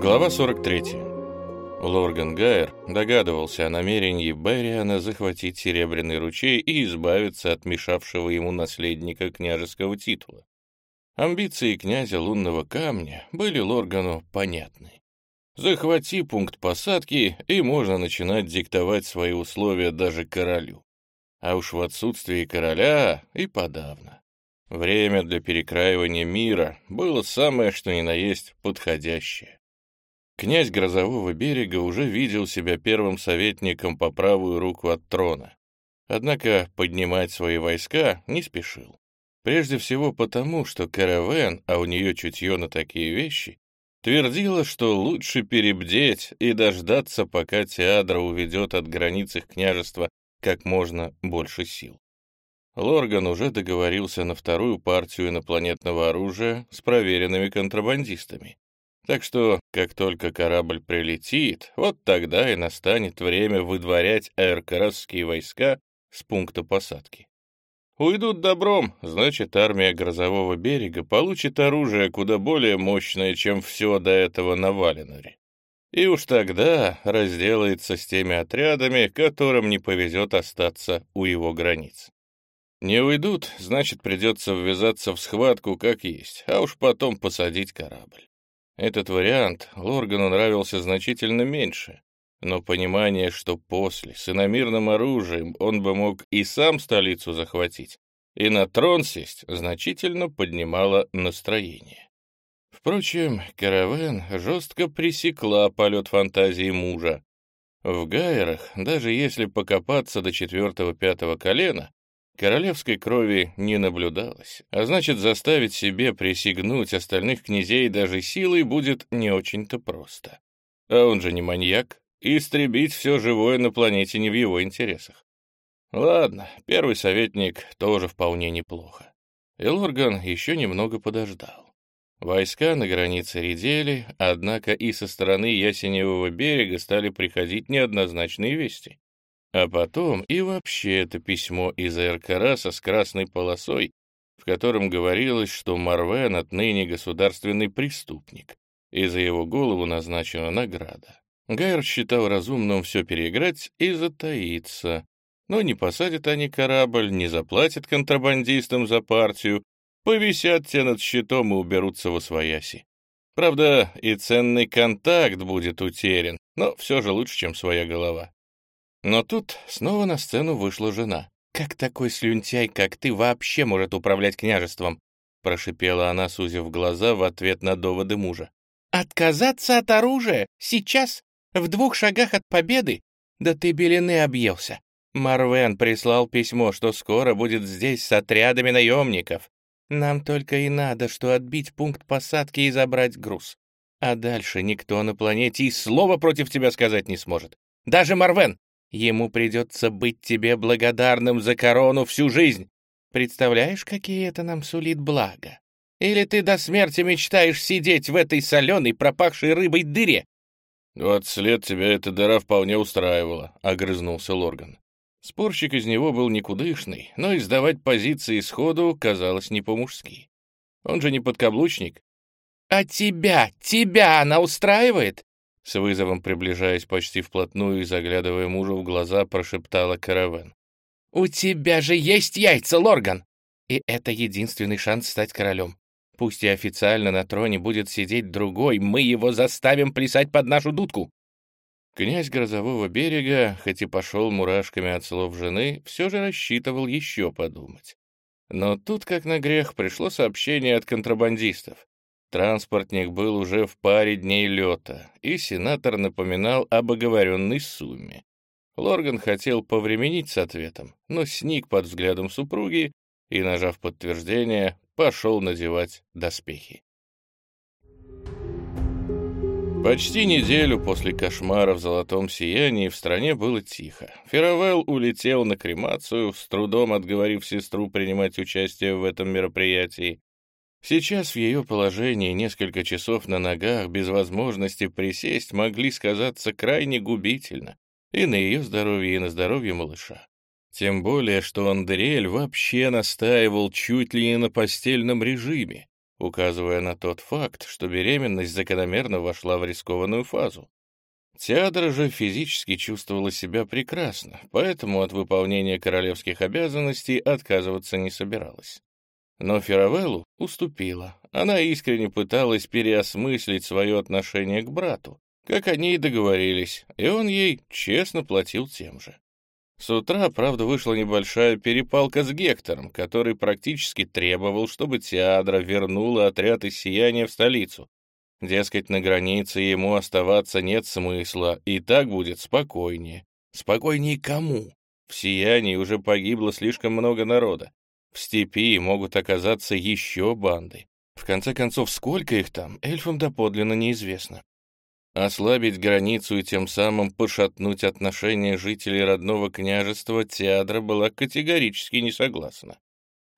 Глава 43. Лорган Гайер догадывался о намерении Берриана захватить Серебряный ручей и избавиться от мешавшего ему наследника княжеского титула. Амбиции князя лунного камня были Лоргану понятны. Захвати пункт посадки, и можно начинать диктовать свои условия даже королю. А уж в отсутствии короля и подавно. Время для перекраивания мира было самое что ни на есть подходящее. Князь Грозового берега уже видел себя первым советником по правую руку от трона. Однако поднимать свои войска не спешил. Прежде всего потому, что Каравен, а у нее чутье на такие вещи, твердила, что лучше перебдеть и дождаться, пока Теадра уведет от границ их княжества как можно больше сил. Лорган уже договорился на вторую партию инопланетного оружия с проверенными контрабандистами. Так что, как только корабль прилетит, вот тогда и настанет время выдворять аэрокарасские войска с пункта посадки. Уйдут добром, значит, армия Грозового берега получит оружие куда более мощное, чем все до этого на Валеноре. И уж тогда разделается с теми отрядами, которым не повезет остаться у его границ. Не уйдут, значит, придется ввязаться в схватку как есть, а уж потом посадить корабль. Этот вариант Лоргану нравился значительно меньше, но понимание, что после, с иномирным оружием, он бы мог и сам столицу захватить, и на трон сесть, значительно поднимало настроение. Впрочем, Каравен жестко пресекла полет фантазии мужа. В Гайерах, даже если покопаться до четвертого-пятого колена, Королевской крови не наблюдалось, а значит, заставить себе присягнуть остальных князей даже силой будет не очень-то просто. А он же не маньяк, и истребить все живое на планете не в его интересах. Ладно, первый советник тоже вполне неплохо. И Лорган еще немного подождал. Войска на границе редели, однако и со стороны Ясеневого берега стали приходить неоднозначные вести. А потом и вообще это письмо из Эркараса с красной полосой, в котором говорилось, что Марвен отныне государственный преступник, и за его голову назначена награда. Гайр считал разумным все переиграть и затаиться. Но не посадят они корабль, не заплатят контрабандистам за партию, повисят те над щитом и уберутся во свояси. Правда, и ценный контакт будет утерян, но все же лучше, чем своя голова. Но тут снова на сцену вышла жена. «Как такой слюнтяй, как ты, вообще может управлять княжеством?» прошипела она, сузив глаза в ответ на доводы мужа. «Отказаться от оружия? Сейчас? В двух шагах от победы? Да ты белины объелся. Марвен прислал письмо, что скоро будет здесь с отрядами наемников. Нам только и надо, что отбить пункт посадки и забрать груз. А дальше никто на планете и слова против тебя сказать не сможет. Даже Марвен, Ему придется быть тебе благодарным за корону всю жизнь. Представляешь, какие это нам сулит благо? Или ты до смерти мечтаешь сидеть в этой соленой, пропахшей рыбой дыре?» «Двадцать лет тебя эта дыра вполне устраивала», — огрызнулся Лорган. Спорщик из него был никудышный, но издавать позиции сходу казалось не по-мужски. Он же не подкаблучник. «А тебя, тебя она устраивает?» С вызовом приближаясь почти вплотную и заглядывая мужу в глаза, прошептала Каравен. «У тебя же есть яйца, Лорган! И это единственный шанс стать королем. Пусть и официально на троне будет сидеть другой, мы его заставим плясать под нашу дудку!» Князь Грозового берега, хоть и пошел мурашками от слов жены, все же рассчитывал еще подумать. Но тут, как на грех, пришло сообщение от контрабандистов. Транспортник был уже в паре дней лета, и сенатор напоминал об оговоренной сумме. Лорган хотел повременить с ответом, но сник под взглядом супруги и, нажав подтверждение, пошел надевать доспехи. Почти неделю после кошмара в золотом сиянии в стране было тихо. Феравелл улетел на кремацию, с трудом отговорив сестру принимать участие в этом мероприятии. Сейчас в ее положении несколько часов на ногах без возможности присесть могли сказаться крайне губительно и на ее здоровье, и на здоровье малыша. Тем более, что Андреэль вообще настаивал чуть ли не на постельном режиме, указывая на тот факт, что беременность закономерно вошла в рискованную фазу. Теадра же физически чувствовала себя прекрасно, поэтому от выполнения королевских обязанностей отказываться не собиралась. Но Феравеллу уступила. Она искренне пыталась переосмыслить свое отношение к брату, как они и договорились, и он ей честно платил тем же. С утра, правда, вышла небольшая перепалка с Гектором, который практически требовал, чтобы Теадра вернула отряд из Сияния в столицу. Дескать, на границе ему оставаться нет смысла, и так будет спокойнее. Спокойнее кому? В Сиянии уже погибло слишком много народа. В степи могут оказаться еще банды. В конце концов, сколько их там, эльфам доподлинно неизвестно. Ослабить границу и тем самым пошатнуть отношения жителей родного княжества Теадра была категорически не согласна.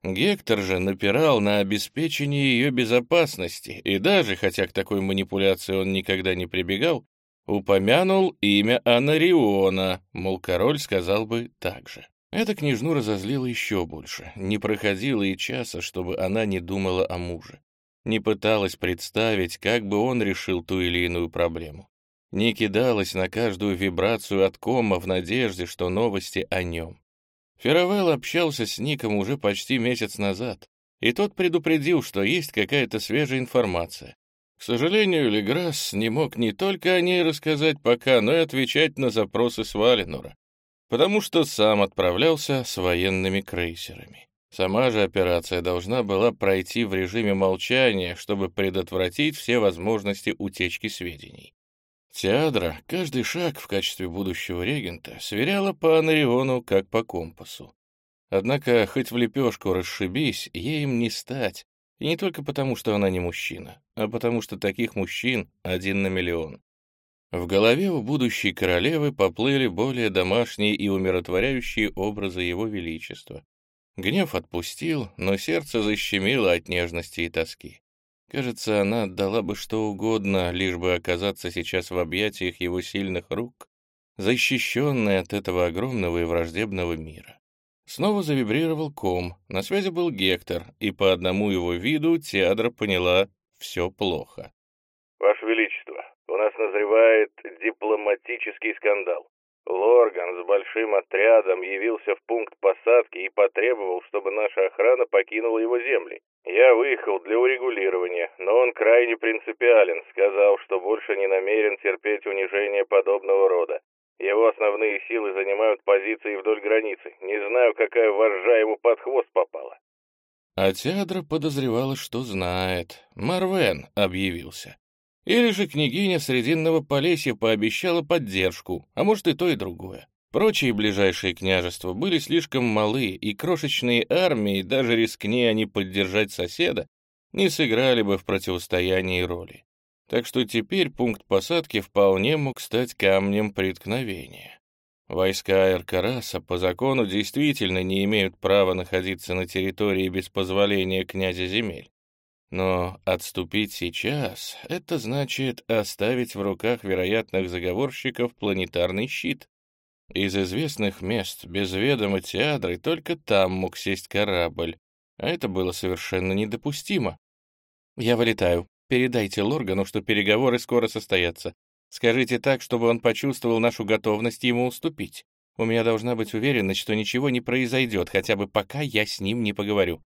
Гектор же напирал на обеспечение ее безопасности и даже, хотя к такой манипуляции он никогда не прибегал, упомянул имя Анариона, мол, король сказал бы так же. Эта княжну разозлила еще больше. Не проходило и часа, чтобы она не думала о муже не пыталась представить, как бы он решил ту или иную проблему, не кидалась на каждую вибрацию от кома в надежде, что новости о нем. Феравелл общался с Ником уже почти месяц назад, и тот предупредил, что есть какая-то свежая информация. К сожалению, Леграсс не мог не только о ней рассказать пока, но и отвечать на запросы Сваленура, потому что сам отправлялся с военными крейсерами. Сама же операция должна была пройти в режиме молчания, чтобы предотвратить все возможности утечки сведений. Теадра каждый шаг в качестве будущего регента сверяла по Анариону как по компасу. Однако, хоть в лепешку расшибись, ей им не стать, и не только потому, что она не мужчина, а потому что таких мужчин один на миллион. В голове у будущей королевы поплыли более домашние и умиротворяющие образы его величества. Гнев отпустил, но сердце защемило от нежности и тоски. Кажется, она отдала бы что угодно, лишь бы оказаться сейчас в объятиях его сильных рук, защищенной от этого огромного и враждебного мира. Снова завибрировал ком, на связи был Гектор, и по одному его виду Теадра поняла — все плохо. «Ваше Величество, у нас назревает дипломатический скандал. Лорган с большим отрядом явился в пункт посадки и потребовал, чтобы наша охрана покинула его земли. Я выехал для урегулирования, но он крайне принципиален, сказал, что больше не намерен терпеть унижение подобного рода. Его основные силы занимают позиции вдоль границы. Не знаю, какая вожжа ему под хвост попала. А Теадра подозревала, что знает. Марвен объявился. Или же княгиня Срединного Полесья пообещала поддержку, а может и то, и другое. Прочие ближайшие княжества были слишком малы, и крошечные армии, даже рискни они поддержать соседа, не сыграли бы в противостоянии роли. Так что теперь пункт посадки вполне мог стать камнем преткновения. Войска Эркараса по закону действительно не имеют права находиться на территории без позволения князя земель. Но отступить сейчас — это значит оставить в руках вероятных заговорщиков планетарный щит. Из известных мест без ведома театры только там мог сесть корабль, а это было совершенно недопустимо. «Я вылетаю. Передайте Лоргану, что переговоры скоро состоятся. Скажите так, чтобы он почувствовал нашу готовность ему уступить. У меня должна быть уверенность, что ничего не произойдет, хотя бы пока я с ним не поговорю.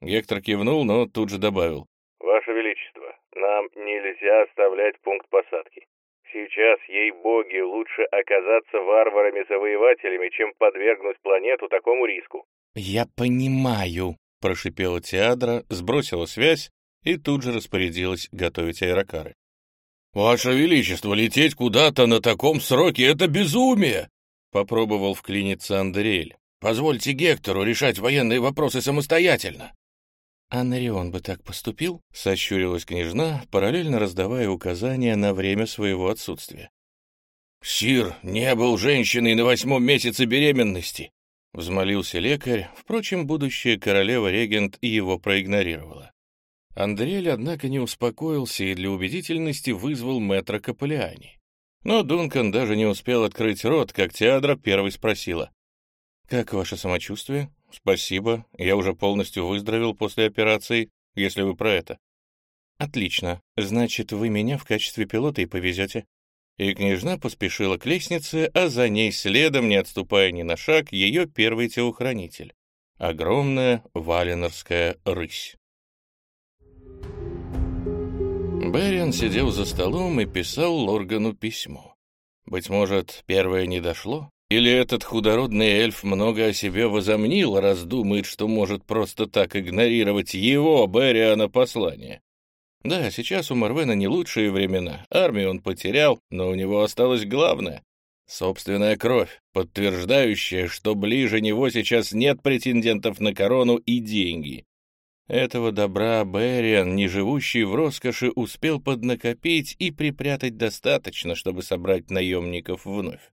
Гектор кивнул, но тут же добавил. «Ваше Величество, нам нельзя оставлять пункт посадки. Сейчас, ей-боги, лучше оказаться варварами-завоевателями, чем подвергнуть планету такому риску». «Я понимаю», — прошипела Теадра, сбросила связь и тут же распорядилась готовить аэрокары. «Ваше Величество, лететь куда-то на таком сроке — это безумие!» — попробовал вклиниться Андреэль. «Позвольте Гектору решать военные вопросы самостоятельно». «Анарион бы так поступил?» — сощурилась княжна, параллельно раздавая указания на время своего отсутствия. «Сир не был женщиной на восьмом месяце беременности!» — взмолился лекарь, впрочем, будущая королева-регент его проигнорировала. Андриэль, однако, не успокоился и для убедительности вызвал мэтра Капеллиани. Но Дункан даже не успел открыть рот, как Теадра первой спросила. «Как ваше самочувствие?» «Спасибо, я уже полностью выздоровел после операции, если вы про это». Отлично. Значит, вы меня в качестве пилота и повезете. И княжна поспешила к лестнице, а за ней следом, не отступая ни на шаг, ее первый телохранитель. Огромная валенорская рысь. Бериан сидел за столом и писал Лоргану письмо. Быть может, первое не дошло? Или этот худородный эльф много о себе возомнил, раз думает, что может просто так игнорировать его, Бериана, послание? Да, сейчас у Марвена не лучшие времена. Армию он потерял, но у него осталось главное — собственная кровь, подтверждающая, что ближе него сейчас нет претендентов на корону и деньги. Этого добра Бериан, не живущий в роскоши, успел поднакопить и припрятать достаточно, чтобы собрать наемников вновь.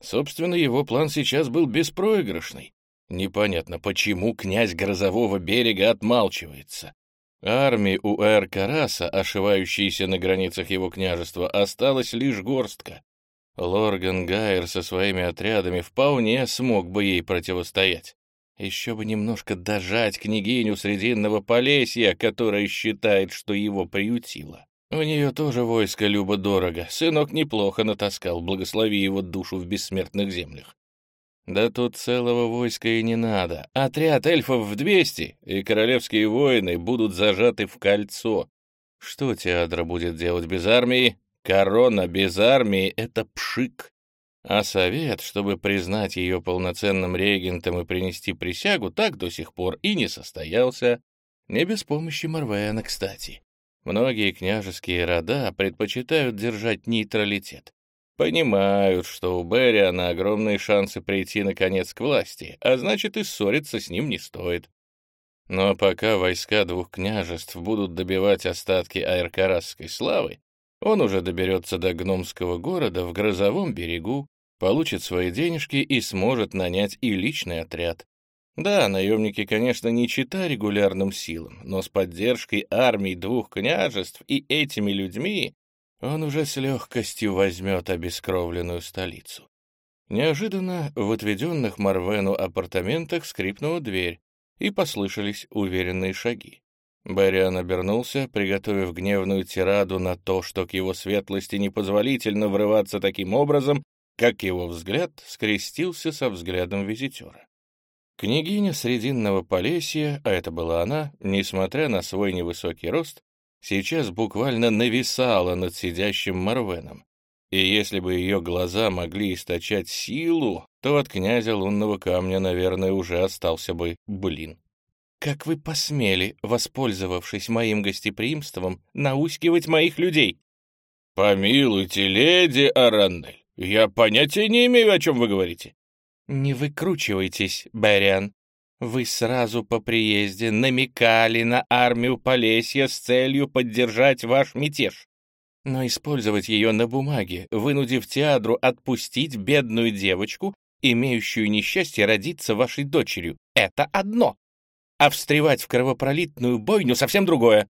Собственно, его план сейчас был беспроигрышный. Непонятно, почему князь Грозового берега отмалчивается. Армии у Эр-Караса, ошивающейся на границах его княжества, осталась лишь горстка. Лорган Гайер со своими отрядами вполне смог бы ей противостоять. Еще бы немножко дожать княгиню Срединного Полесья, которая считает, что его приютила. У нее тоже войско любо-дорого. Сынок неплохо натаскал, благослови его душу в бессмертных землях. Да тут целого войска и не надо. Отряд эльфов в двести, и королевские воины будут зажаты в кольцо. Что Театра будет делать без армии? Корона без армии — это пшик. А совет, чтобы признать ее полноценным регентом и принести присягу, так до сих пор и не состоялся. Не без помощи Марвена, кстати. Многие княжеские рода предпочитают держать нейтралитет. Понимают, что у Бериана огромные шансы прийти наконец к власти, а значит и ссориться с ним не стоит. Но пока войска двух княжеств будут добивать остатки аэркарасской славы, он уже доберется до гномского города в грозовом берегу, получит свои денежки и сможет нанять и личный отряд. Да, наемники, конечно, не чита регулярным силам, но с поддержкой армий двух княжеств и этими людьми он уже с легкостью возьмет обескровленную столицу. Неожиданно в отведенных Марвену апартаментах скрипнула дверь, и послышались уверенные шаги. Бериан обернулся, приготовив гневную тираду на то, что к его светлости непозволительно врываться таким образом, как его взгляд скрестился со взглядом визитера. Княгиня Срединного Полесья, а это была она, несмотря на свой невысокий рост, сейчас буквально нависала над сидящим Марвеном. И если бы ее глаза могли источать силу, то от князя лунного камня, наверное, уже остался бы блин. «Как вы посмели, воспользовавшись моим гостеприимством, наускивать моих людей?» «Помилуйте, леди Араннель, я понятия не имею, о чем вы говорите. «Не выкручивайтесь, Бериан. Вы сразу по приезде намекали на армию Полесья с целью поддержать ваш мятеж. Но использовать ее на бумаге, вынудив Теадру отпустить бедную девочку, имеющую несчастье родиться вашей дочерью, это одно. А встревать в кровопролитную бойню совсем другое.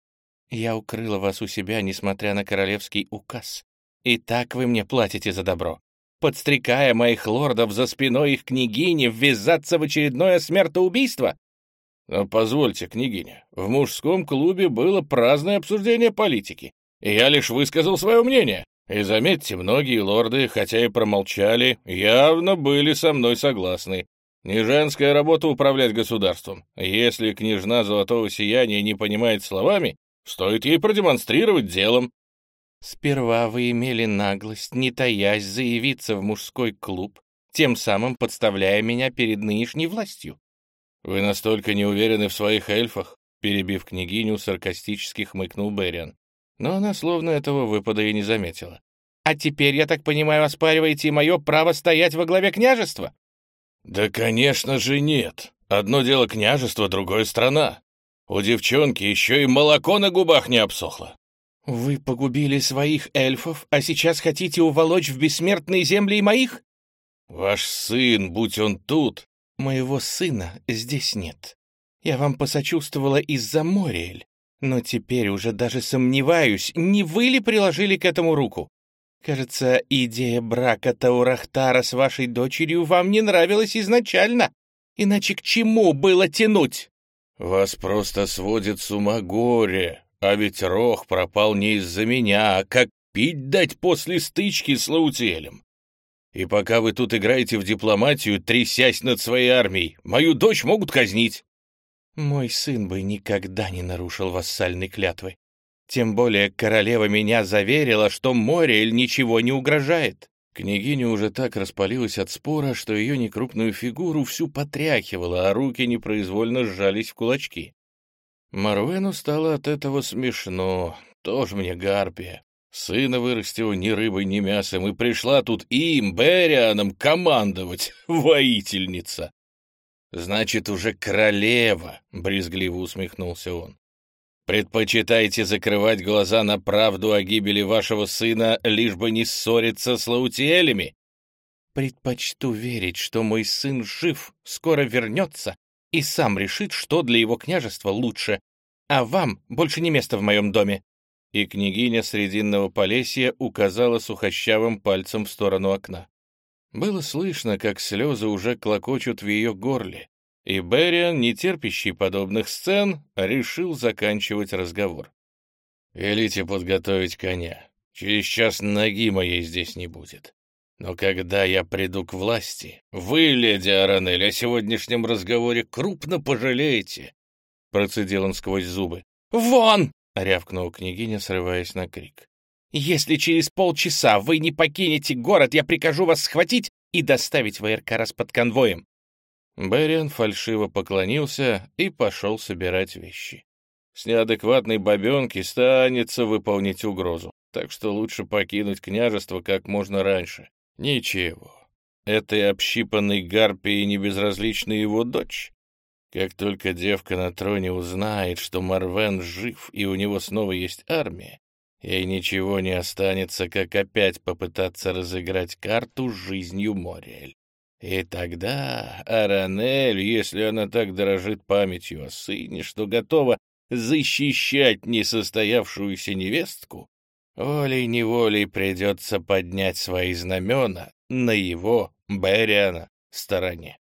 Я укрыла вас у себя, несмотря на королевский указ. И так вы мне платите за добро подстрекая моих лордов за спиной их княгини ввязаться в очередное смертоубийство? Но позвольте, княгиня, в мужском клубе было праздное обсуждение политики, и я лишь высказал свое мнение. И заметьте, многие лорды, хотя и промолчали, явно были со мной согласны. Не женская работа управлять государством. Если княжна Золотого Сияния не понимает словами, стоит ей продемонстрировать делом. Сперва вы имели наглость, не таясь, заявиться в мужской клуб, тем самым подставляя меня перед нынешней властью. Вы настолько не уверены в своих эльфах, перебив княгиню, саркастически хмыкнул Бериан. Но она словно этого выпада и не заметила. «А теперь, я так понимаю, оспариваете мое право стоять во главе княжества?» «Да, конечно же, нет. Одно дело княжество, другое страна. У девчонки еще и молоко на губах не обсохло. «Вы погубили своих эльфов, а сейчас хотите уволочь в бессмертные земли и моих?» «Ваш сын, будь он тут!» «Моего сына здесь нет. Я вам посочувствовала из-за Мориэль, но теперь уже даже сомневаюсь, не вы ли приложили к этому руку? Кажется, идея брака Таурахтара с вашей дочерью вам не нравилась изначально. Иначе к чему было тянуть?» «Вас просто сводит с ума горе. А ведь Рох пропал не из-за меня, а как пить дать после стычки с Лаутиэлем. И пока вы тут играете в дипломатию, трясясь над своей армией, мою дочь могут казнить. Мой сын бы никогда не нарушил вассальной клятвы. Тем более королева меня заверила, что Мориэль ничего не угрожает. Княгиня уже так распалилась от спора, что ее некрупную фигуру всю потряхивала, а руки непроизвольно сжались в кулачки. Марвену стало от этого смешно. Тоже мне гарпия. Сына вырастила ни рыбой, ни мясом, и пришла тут им, Берианом, командовать, воительница. «Значит, уже королева», — брезгливо усмехнулся он. «Предпочитаете закрывать глаза на правду о гибели вашего сына, лишь бы не ссориться с лаутиэлями?» «Предпочту верить, что мой сын жив, скоро вернется и сам решит, что для его княжества лучше, а вам больше не место в моем доме». И княгиня Срединного Полесья указала сухощавым пальцем в сторону окна. Было слышно, как слезы уже клокочут в ее горле, и Бериан, не терпящий подобных сцен, решил заканчивать разговор. «Велите подготовить коня. Через час ноги моей здесь не будет. Но когда я приду к власти, вы, леди Аранель, о сегодняшнем разговоре крупно пожалеете!» Процедил он сквозь зубы. «Вон!» — рявкнула княгиня, срываясь на крик. Если через полчаса вы не покинете город, я прикажу вас схватить и доставить в Эркарас под конвоем». Бериан фальшиво поклонился и пошел собирать вещи. С неадекватной бабенки станется выполнить угрозу, так что лучше покинуть княжество как можно раньше. Ничего, этой общипанной гарпии не безразлична его дочь. Как только девка на троне узнает, что Марвен жив и у него снова есть армия, Ей ничего не останется, как опять попытаться разыграть карту с жизнью Мориэль. И тогда Аранель, если она так дорожит памятью о сыне, что готова защищать несостоявшуюся невестку, волей-неволей придется поднять свои знамена на его, Бериана, стороне.